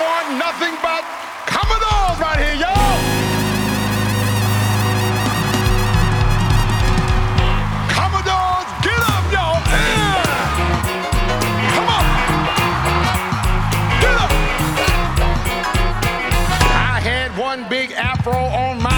want nothing but Commodores right here, y'all. Commodores, get up, y'all. Come on. Get up. I had one big afro on my